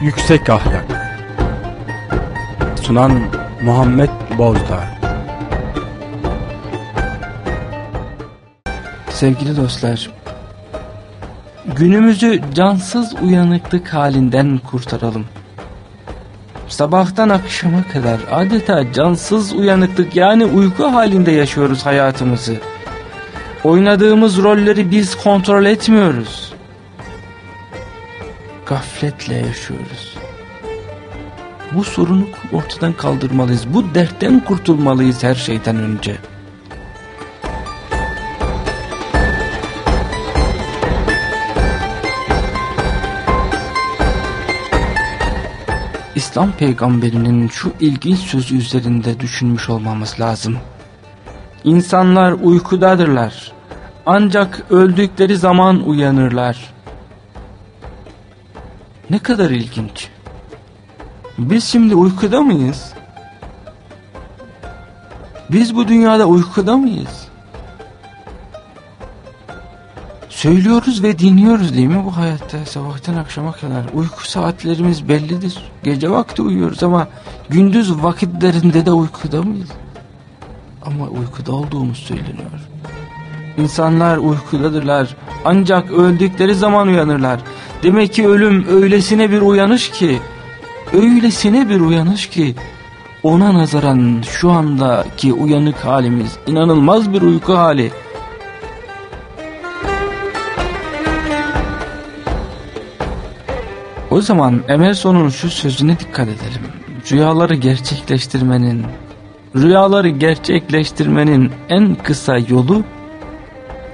Yüksek Ahlak Sunan Muhammed Bozdağ Sevgili dostlar, günümüzü cansız uyanıklık halinden kurtaralım. Sabahtan akşama kadar adeta cansız uyanıklık yani uyku halinde yaşıyoruz hayatımızı. Oynadığımız rolleri biz kontrol etmiyoruz. Gafletle yaşıyoruz. Bu sorunu ortadan kaldırmalıyız. Bu dertten kurtulmalıyız her şeyden önce. İslam peygamberinin şu ilginç sözü üzerinde düşünmüş olmamız lazım. İnsanlar uykudadırlar. Ancak öldükleri zaman uyanırlar. Ne kadar ilginç. Biz şimdi uykuda mıyız? Biz bu dünyada uykuda mıyız? Söylüyoruz ve dinliyoruz değil mi bu hayatta sabahtan akşama kadar? Uyku saatlerimiz bellidir. Gece vakti uyuyoruz ama gündüz vakitlerinde de uykuda mıyız? Ama uykuda olduğumuz söyleniyor. İnsanlar uykudadırlar ancak öldükleri zaman uyanırlar. Demek ki ölüm öylesine bir uyanış ki, öylesine bir uyanış ki ona nazaran şu andaki uyanık halimiz inanılmaz bir uyku hali. O zaman Emerson'un şu sözüne dikkat edelim. Rüyaları gerçekleştirmenin, rüyaları gerçekleştirmenin en kısa yolu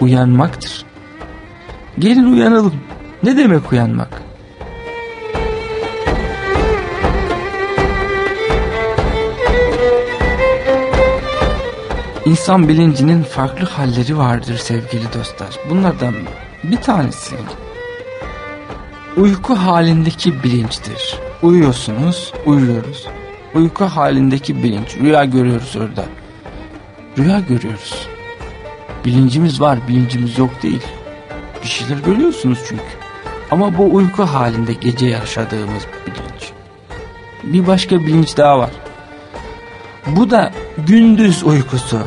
uyanmaktır. Gelin uyanalım. Ne demek uyanmak? İnsan bilincinin farklı halleri vardır sevgili dostlar. Bunlardan bir tanesi uyku halindeki bilinçtir. Uyuyorsunuz, uyuyoruz. Uyku halindeki bilinç. Rüya görüyoruz orada. Rüya görüyoruz. Bilincimiz var, bilincimiz yok değil. Bir şeyler görüyorsunuz çünkü. Ama bu uyku halinde gece yaşadığımız bilinç. Bir başka bilinç daha var. Bu da gündüz uykusu.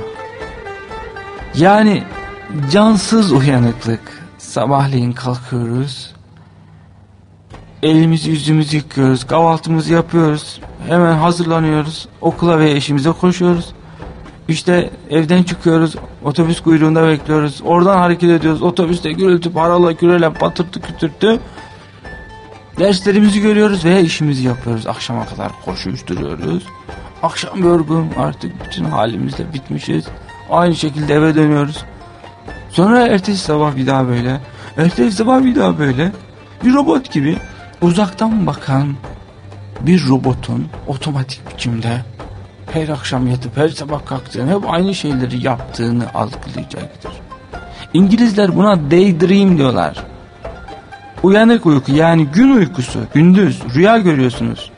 Yani cansız uyanıklık. Sabahleyin kalkıyoruz. Elimizi yüzümüzü yıkıyoruz. Kahvaltımızı yapıyoruz. Hemen hazırlanıyoruz. Okula ve işimize koşuyoruz. İşte evden çıkıyoruz. Otobüs kuyruğunda bekliyoruz. Oradan hareket ediyoruz. Otobüste gürültü, paralı, gürele, patırtı, kütürtü. Derslerimizi görüyoruz veya işimizi yapıyoruz. Akşama kadar koşuşturuyoruz. Akşam yorgun artık bütün halimizle bitmişiz. Aynı şekilde eve dönüyoruz. Sonra ertesi sabah bir daha böyle. Ertesi sabah bir daha böyle. Bir robot gibi uzaktan bakan bir robotun otomatik biçimde her akşam yatıp her sabah kalktığını hep aynı şeyleri yaptığını algılayacaktır. İngilizler buna daydream diyorlar. Uyanık uyku yani gün uykusu, gündüz rüya görüyorsunuz.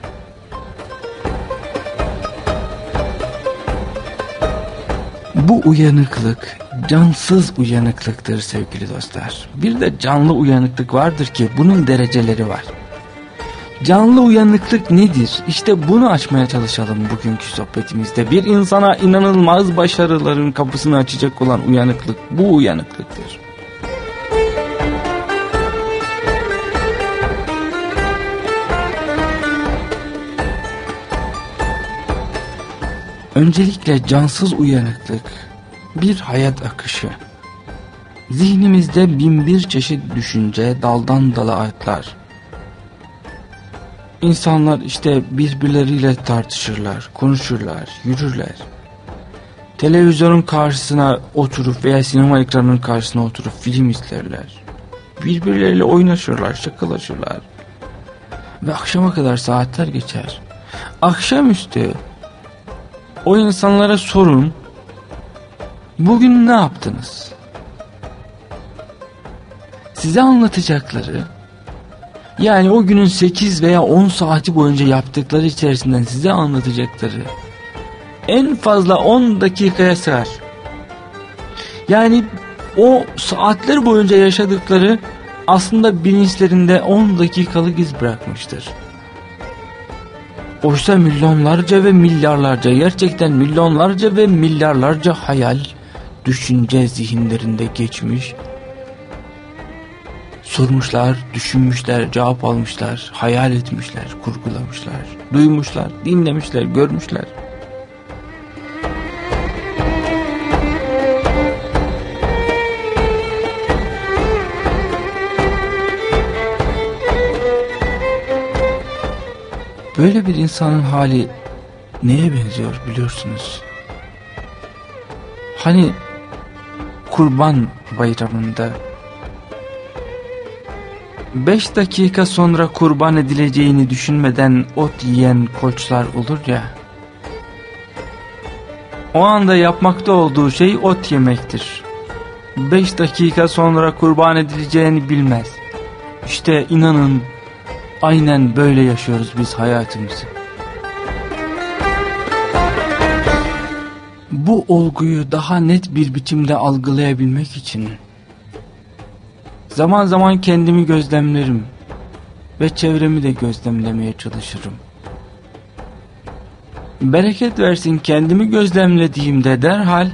Bu uyanıklık cansız uyanıklıktır sevgili dostlar. Bir de canlı uyanıklık vardır ki bunun dereceleri var. Canlı uyanıklık nedir? İşte bunu açmaya çalışalım bugünkü sohbetimizde. Bir insana inanılmaz başarıların kapısını açacak olan uyanıklık bu uyanıklıktır. Öncelikle cansız uyanıklık bir hayat akışı. Zihnimizde bin bir çeşit düşünce daldan dala atlar. İnsanlar işte birbirleriyle tartışırlar, konuşurlar, yürürler. Televizyonun karşısına oturup veya sinema ekranının karşısına oturup film izlerler. Birbirleriyle oynaşırlar, şakalaşırlar. Ve akşama kadar saatler geçer. Akşamüstü o insanlara sorun. Bugün ne yaptınız? Size anlatacakları yani o günün 8 veya 10 saati boyunca yaptıkları içerisinden size anlatacakları en fazla 10 dakikaya sığar. Yani o saatler boyunca yaşadıkları aslında bilinçlerinde 10 dakikalık iz bırakmıştır. Oysa milyonlarca ve milyarlarca gerçekten milyonlarca ve milyarlarca hayal, düşünce zihinlerinde geçmiş. Sormuşlar, düşünmüşler, cevap almışlar, hayal etmişler, kurgulamışlar, duymuşlar, dinlemişler, görmüşler. Böyle bir insanın hali neye benziyor biliyorsunuz? Hani kurban bayramında beş dakika sonra kurban edileceğini düşünmeden ot yiyen koçlar olur ya. O anda yapmakta olduğu şey ot yemektir. Beş dakika sonra kurban edileceğini bilmez. İşte inanın Aynen böyle yaşıyoruz biz hayatımızı. Bu olguyu daha net bir biçimde algılayabilmek için zaman zaman kendimi gözlemlerim ve çevremi de gözlemlemeye çalışırım. Bereket versin kendimi gözlemlediğimde derhal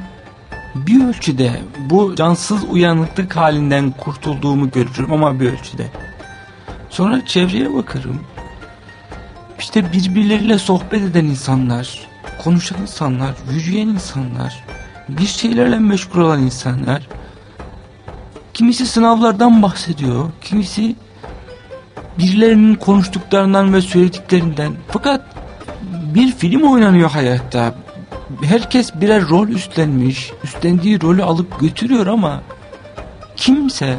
bir ölçüde bu cansız uyanıklık halinden kurtulduğumu görürüm ama bir ölçüde. Sonra çevreye bakarım. İşte birbirleriyle sohbet eden insanlar, konuşan insanlar, yürüyen insanlar, bir şeylerle meşgul olan insanlar. Kimisi sınavlardan bahsediyor, kimisi birilerinin konuştuklarından ve söylediklerinden. Fakat bir film oynanıyor hayatta. Herkes birer rol üstlenmiş, üstlendiği rolü alıp götürüyor ama kimse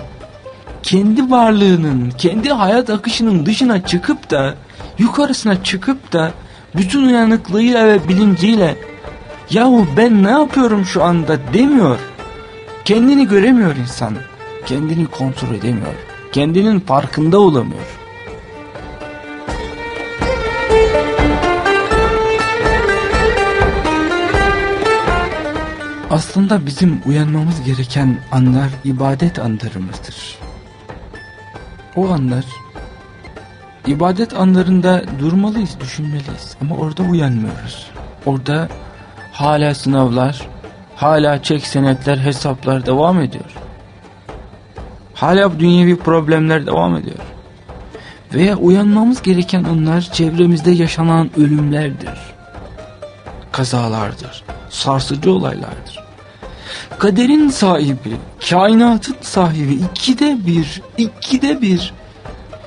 kendi varlığının, kendi hayat akışının dışına çıkıp da, yukarısına çıkıp da, bütün uyanıklığıyla ve bilinciyle, yahu ben ne yapıyorum şu anda demiyor. Kendini göremiyor insan. Kendini kontrol edemiyor. Kendinin farkında olamıyor. Aslında bizim uyanmamız gereken anlar ibadet anlarımızdır. O anlar ibadet anlarında durmalıyız, düşünmeliyiz ama orada uyanmıyoruz. Orada hala sınavlar, hala çek senetler, hesaplar devam ediyor. Hala dünyevi problemler devam ediyor. Veya uyanmamız gereken anlar çevremizde yaşanan ölümlerdir. Kazalardır, sarsıcı olaylardır kaderin sahibi, kainatın sahibi ikide bir, ikide bir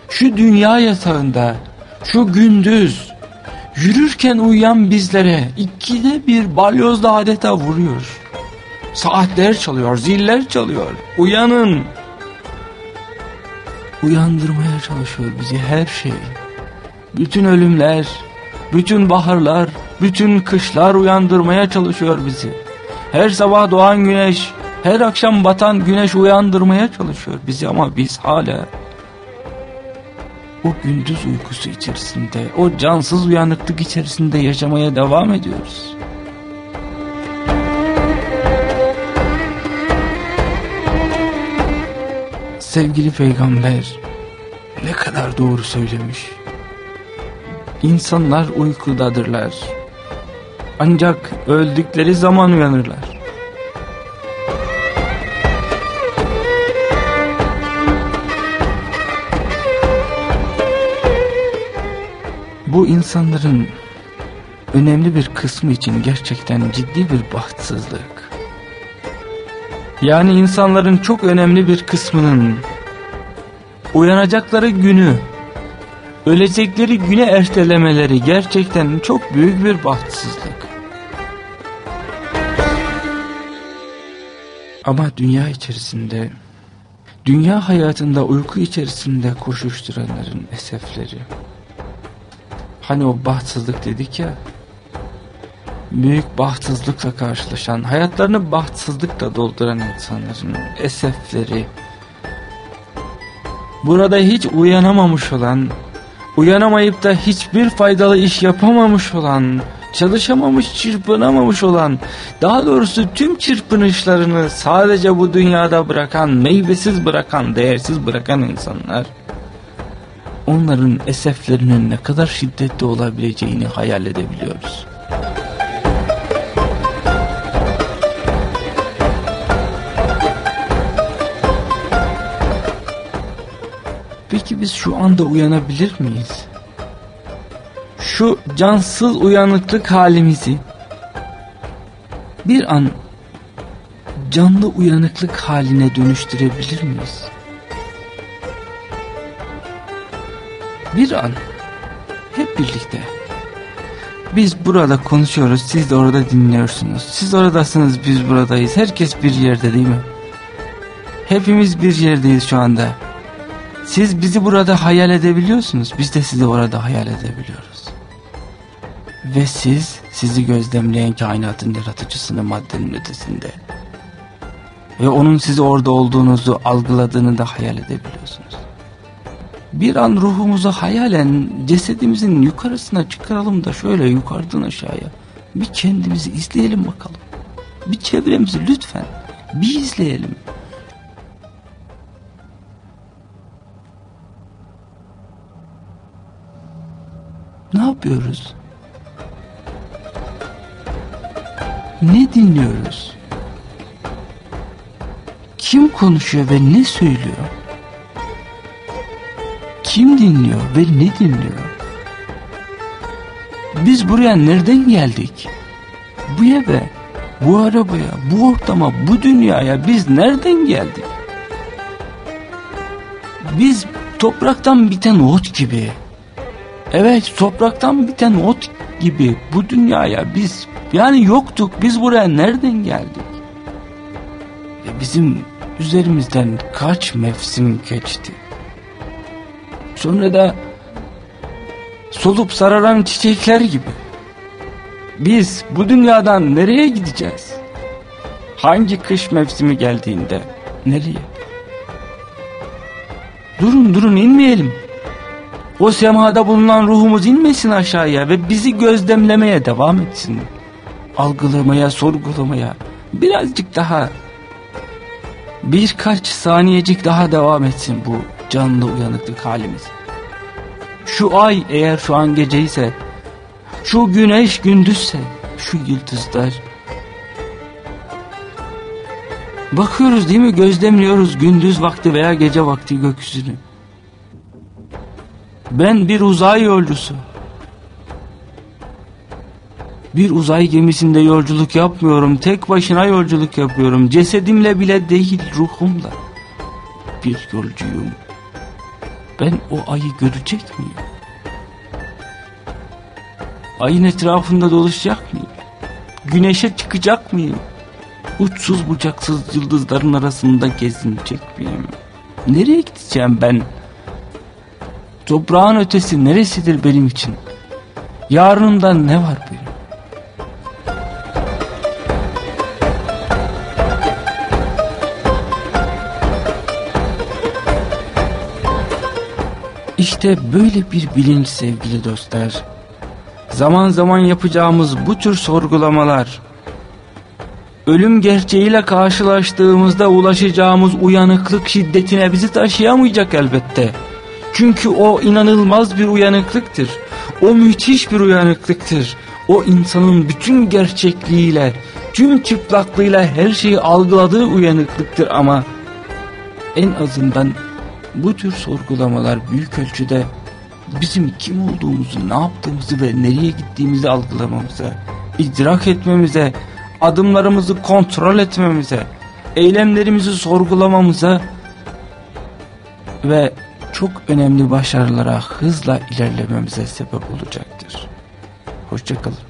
şu dünya yatağında, şu gündüz yürürken uyuyan bizlere ikide bir balyozla adeta vuruyor. Saatler çalıyor, ziller çalıyor. Uyanın. Uyandırmaya çalışıyor bizi her şey. Bütün ölümler, bütün baharlar, bütün kışlar uyandırmaya çalışıyor bizi. Her sabah doğan güneş, her akşam batan güneş uyandırmaya çalışıyor bizi ama biz hala o gündüz uykusu içerisinde, o cansız uyanıklık içerisinde yaşamaya devam ediyoruz. Sevgili peygamber ne kadar doğru söylemiş. İnsanlar uykudadırlar. Ancak öldükleri zaman uyanırlar. Bu insanların önemli bir kısmı için gerçekten ciddi bir bahtsızlık. Yani insanların çok önemli bir kısmının uyanacakları günü ölecekleri güne ertelemeleri gerçekten çok büyük bir bahtsızlık. Ama dünya içerisinde, dünya hayatında uyku içerisinde koşuşturanların esefleri. Hani o bahtsızlık dedik ya, büyük bahtsızlıkla karşılaşan, hayatlarını bahtsızlıkla dolduran insanların esefleri. Burada hiç uyanamamış olan, uyanamayıp da hiçbir faydalı iş yapamamış olan, çalışamamış, çırpınamamış olan, daha doğrusu tüm çırpınışlarını sadece bu dünyada bırakan, meyvesiz bırakan, değersiz bırakan insanlar, onların eseflerinin ne kadar şiddetli olabileceğini hayal edebiliyoruz. Peki biz şu anda uyanabilir miyiz? Şu cansız uyanıklık halimizi bir an canlı uyanıklık haline dönüştürebilir miyiz? Bir an hep birlikte biz burada konuşuyoruz siz de orada dinliyorsunuz. Siz oradasınız biz buradayız. Herkes bir yerde değil mi? Hepimiz bir yerdeyiz şu anda. Siz bizi burada hayal edebiliyorsunuz. Biz de sizi orada hayal edebiliyoruz. Ve siz sizi gözlemleyen kainatın yaratıcısını maddenin ötesinde. Ve onun sizi orada olduğunuzu algıladığını da hayal edebiliyorsunuz. Bir an ruhumuzu hayalen cesedimizin yukarısına çıkaralım da şöyle yukarıdan aşağıya bir kendimizi izleyelim bakalım. Bir çevremizi lütfen bir izleyelim. Ne yapıyoruz? Ne dinliyoruz? Kim konuşuyor ve ne söylüyor? Kim dinliyor ve ne dinliyor? Biz buraya nereden geldik? Bu eve, bu arabaya, bu ortama, bu dünyaya biz nereden geldik? Biz topraktan biten ot gibi. Evet topraktan biten ot gibi bu dünyaya biz yani yoktuk biz buraya nereden geldik? Ve bizim üzerimizden kaç mevsim geçti? Sonra da solup sararan çiçekler gibi. Biz bu dünyadan nereye gideceğiz? Hangi kış mevsimi geldiğinde nereye? Durun durun inmeyelim. O semada bulunan ruhumuz inmesin aşağıya ve bizi gözlemlemeye devam etsin. Algılamaya, sorgulamaya birazcık daha birkaç saniyecik daha devam etsin bu canlı uyanıklık halimiz. Şu ay eğer şu an gece ise, şu güneş gündüzse, şu yıldızlar. Bakıyoruz değil mi gözlemliyoruz gündüz vakti veya gece vakti gökyüzünü. Ben bir uzay yolcusu. Bir uzay gemisinde yolculuk yapmıyorum. Tek başına yolculuk yapıyorum. Cesedimle bile değil ruhumla. Bir yolcuyum. Ben o ayı görecek miyim? Ayın etrafında dolaşacak mıyım? Güneşe çıkacak mıyım? Uçsuz bucaksız yıldızların arasında gezinecek miyim? Nereye gideceğim ben? Toprağın ötesi neresidir benim için? Yarınımdan ne var benim? İşte böyle bir bilinç sevgili dostlar. Zaman zaman yapacağımız bu tür sorgulamalar, ölüm gerçeğiyle karşılaştığımızda ulaşacağımız uyanıklık şiddetine bizi taşıyamayacak elbette. Çünkü o inanılmaz bir uyanıklıktır. O müthiş bir uyanıklıktır. O insanın bütün gerçekliğiyle, tüm çıplaklığıyla her şeyi algıladığı uyanıklıktır ama en azından bu tür sorgulamalar büyük ölçüde bizim kim olduğumuzu, ne yaptığımızı ve nereye gittiğimizi algılamamıza, idrak etmemize, adımlarımızı kontrol etmemize, eylemlerimizi sorgulamamıza ve çok önemli başarılara hızla ilerlememize sebep olacaktır. Hoşçakalın.